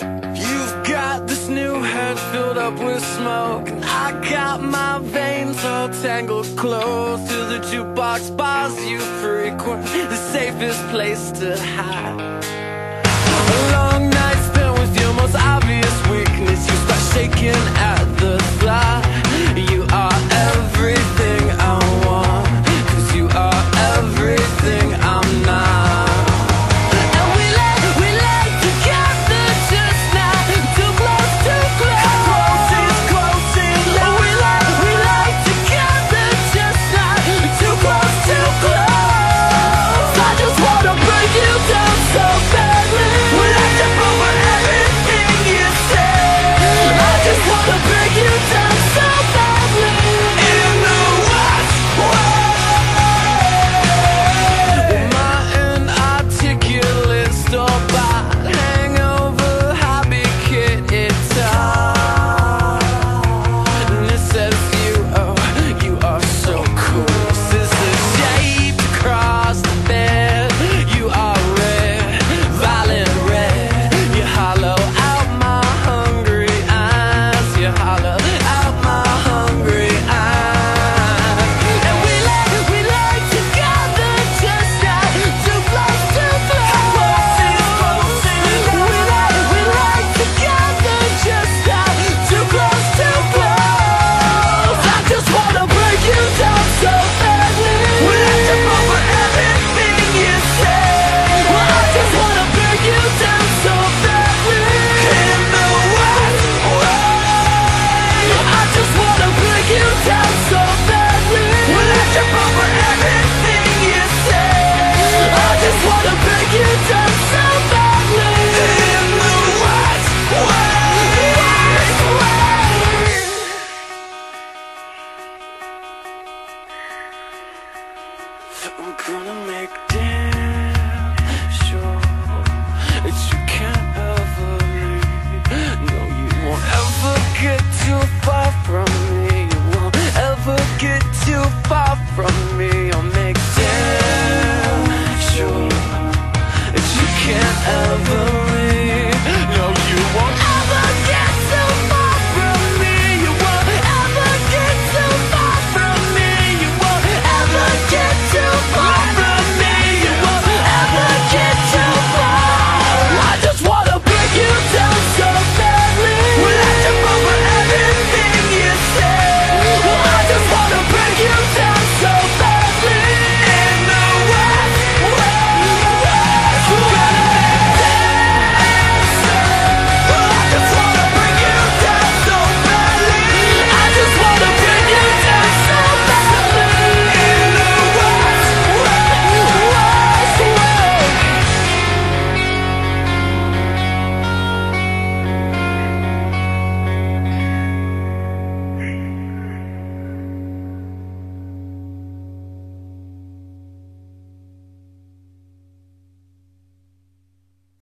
You've got this new head filled up with smoke. I got my veins all tangled close to the jukebox bars you frequent, the safest place to hide. A long night spent with your most obvious weakness. You Gonna make damn sure it's